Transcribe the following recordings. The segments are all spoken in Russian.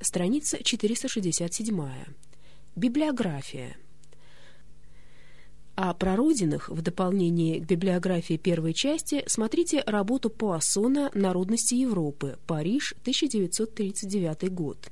страница 467. Библиография. О прародинах, в дополнение к библиографии первой части, смотрите работу Пуассона «Народности Европы. Париж, 1939 год».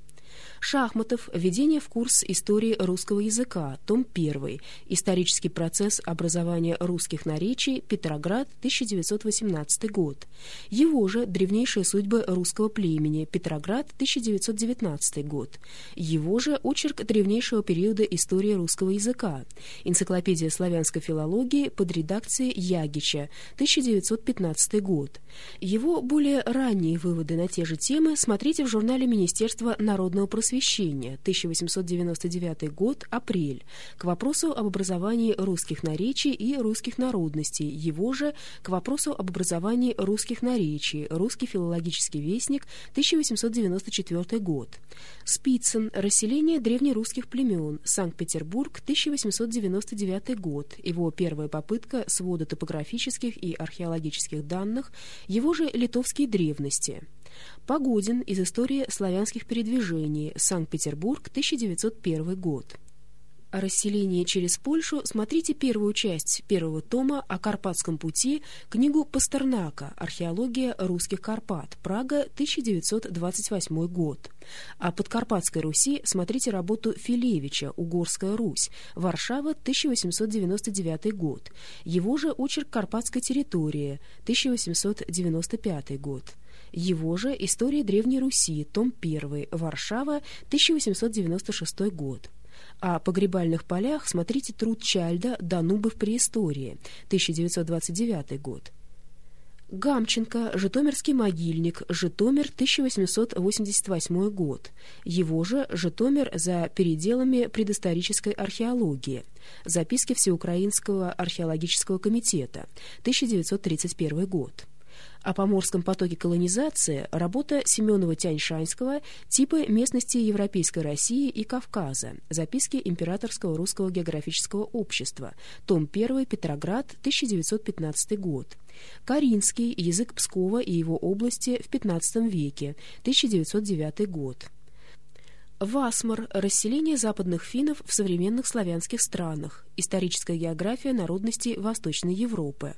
Шахматов. Введение в курс истории русского языка. Том 1. Исторический процесс образования русских наречий. Петроград, 1918 год. Его же Древнейшие судьбы русского племени. Петроград, 1919 год. Его же Очерк древнейшего периода истории русского языка. Энциклопедия славянской филологии под редакцией Ягича, 1915 год. Его более ранние выводы на те же темы смотрите в журнале Министерства народного просвещения, 1899 год, апрель, к вопросу об образовании русских наречий и русских народностей, его же к вопросу об образовании русских наречий, Русский филологический вестник, 1894 год. Спицын, расселение древнерусских племен, Санкт-Петербург, 1899 год, его первая попытка свода топографических и археологических данных, его же литовские древности. Погодин из истории славянских передвижений. Санкт-Петербург, 1901 год. О расселении через Польшу смотрите первую часть первого тома о Карпатском пути, книгу Пастернака «Археология русских Карпат. Прага, 1928 год». О Подкарпатской Руси смотрите работу Филевича «Угорская Русь. Варшава, 1899 год». Его же очерк «Карпатской территории», 1895 год. Его же «История Древней Руси», том 1, Варшава, 1896 год. О погребальных полях смотрите труд Чальда «Данубы в преистории», 1929 год. Гамченко, Житомирский могильник, Житомир, 1888 год. Его же Житомир за переделами предысторической археологии. Записки Всеукраинского археологического комитета, 1931 год о Поморском потоке колонизации работа Семенова-Тяньшанского «Типы местности Европейской России и Кавказа. Записки Императорского русского географического общества». Том 1. Петроград, 1915 год. Каринский «Язык Пскова и его области в XV веке», 1909 год. Васмар. Расселение западных финнов в современных славянских странах. Историческая география народностей Восточной Европы.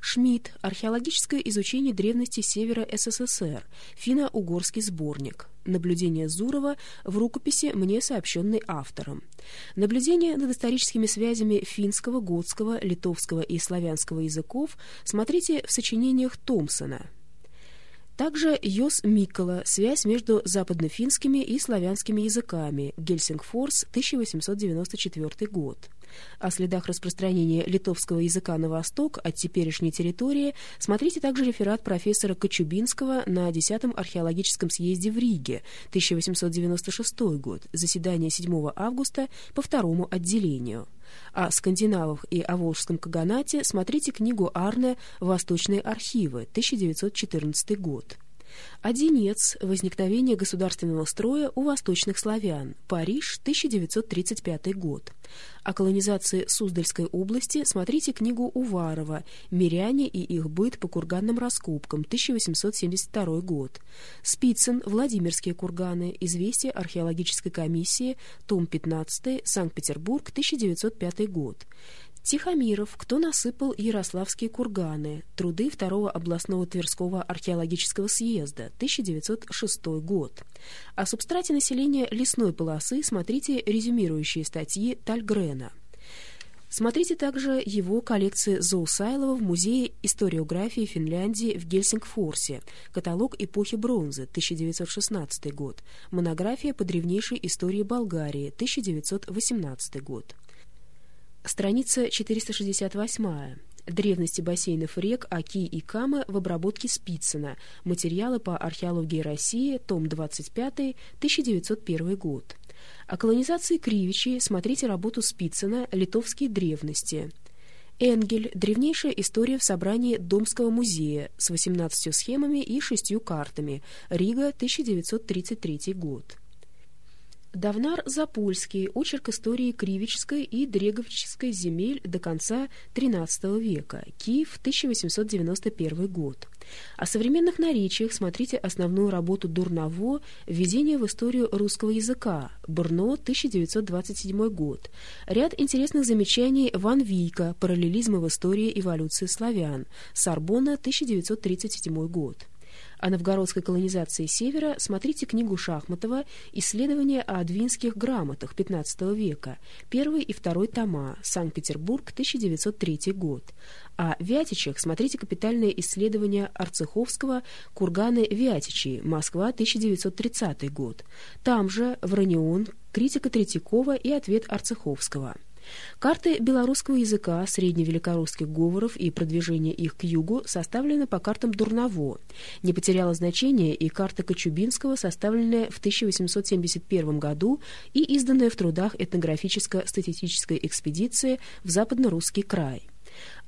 Шмидт. Археологическое изучение древности Севера СССР. Финно-угорский сборник. Наблюдение Зурова в рукописи, мне сообщенной автором. Наблюдение над историческими связями финского, готского, литовского и славянского языков смотрите в сочинениях Томпсона. Также Йос Микола «Связь между западнофинскими и славянскими языками. Гельсингфорс, 1894 год» о следах распространения литовского языка на восток от теперешней территории смотрите также реферат профессора Кочубинского на 10-м археологическом съезде в Риге, 1896 год, заседание 7 августа по второму отделению. О скандинавах и о Волжском Каганате смотрите книгу Арне «Восточные архивы», 1914 год. Одинец. Возникновение государственного строя у восточных славян. Париж, 1935 год. О колонизации Суздальской области смотрите книгу Уварова «Миряне и их быт по курганным раскопкам», 1872 год. Спицын «Владимирские курганы. Известия археологической комиссии», том 15, Санкт-Петербург, 1905 год. Тихомиров «Кто насыпал Ярославские курганы?» Труды Второго областного Тверского археологического съезда, 1906 год. О субстрате населения лесной полосы смотрите резюмирующие статьи Тальгрена. Смотрите также его коллекции Зоусайлова в Музее историографии Финляндии в Гельсингфорсе, каталог эпохи бронзы, 1916 год, монография по древнейшей истории Болгарии, 1918 год. Страница 468. Древности бассейнов рек Аки и Камы в обработке Спицына. Материалы по археологии России. Том 25. 1901 год. О колонизации Кривичи смотрите работу Спицына «Литовские древности». Энгель. Древнейшая история в собрании Домского музея с 18 схемами и шестью картами. Рига, 1933 год. Давнар Запольский. Очерк истории Кривической и Дреговической земель до конца XIII века. Киев, 1891 год. О современных наречиях смотрите основную работу Дурново «Введение в историю русского языка», Брно, 1927 год. Ряд интересных замечаний Ван Вийка «Параллелизмы в истории эволюции славян», Сорбонна, 1937 год. О новгородской колонизации Севера смотрите книгу Шахматова «Исследования о двинских грамотах XV века», первый и второй тома, Санкт-Петербург, 1903 год. О Вятичах смотрите капитальное исследование Арцеховского «Курганы Вятичи», Москва, 1930 год. Там же «Вранион», критика Третьякова и ответ Арцеховского. Карты белорусского языка, средневеликорусских говоров и продвижение их к югу составлены по картам Дурново. Не потеряла значения и карта Кочубинского, составленная в 1871 году и изданная в трудах этнографическо-статистической экспедиции в западно-русский край.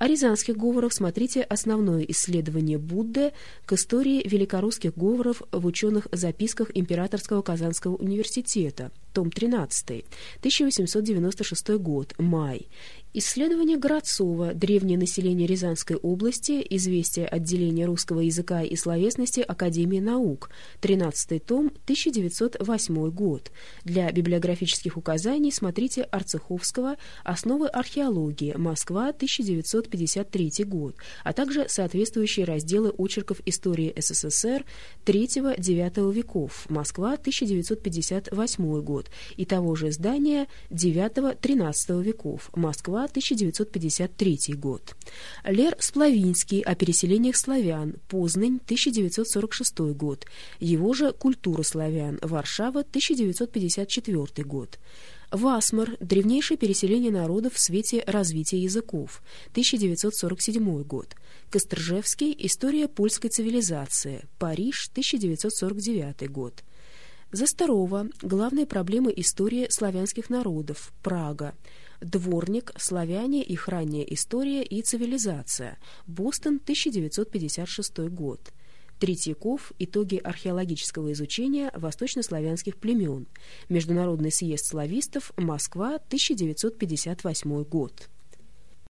О рязанских говорах смотрите основное исследование Будды к истории великорусских говоров в ученых записках Императорского Казанского университета, том 13, 1896 год, май, Исследование Городцова «Древнее население Рязанской области. Известие отделения русского языка и словесности Академии наук». 13 том, 1908 год. Для библиографических указаний смотрите Арцеховского «Основы археологии. Москва. 1953 год», а также соответствующие разделы очерков истории СССР 3-9 веков. Москва. 1958 год. И того же издания 9-13 веков. Москва. 1953 год. Лер Сплавинский о переселениях славян, Познань, 1946 год. Его же «Культура славян», Варшава, 1954 год. Васмар. Древнейшее переселение народов в свете развития языков. 1947 год. Костржевский. История польской цивилизации. Париж. 1949 год. Застарова. Главные проблемы истории славянских народов. Прага. Дворник, славяне, их ранняя история и цивилизация. Бостон, 1956 год. Третьяков. Итоги археологического изучения восточнославянских племен. Международный съезд славистов. Москва, 1958 год.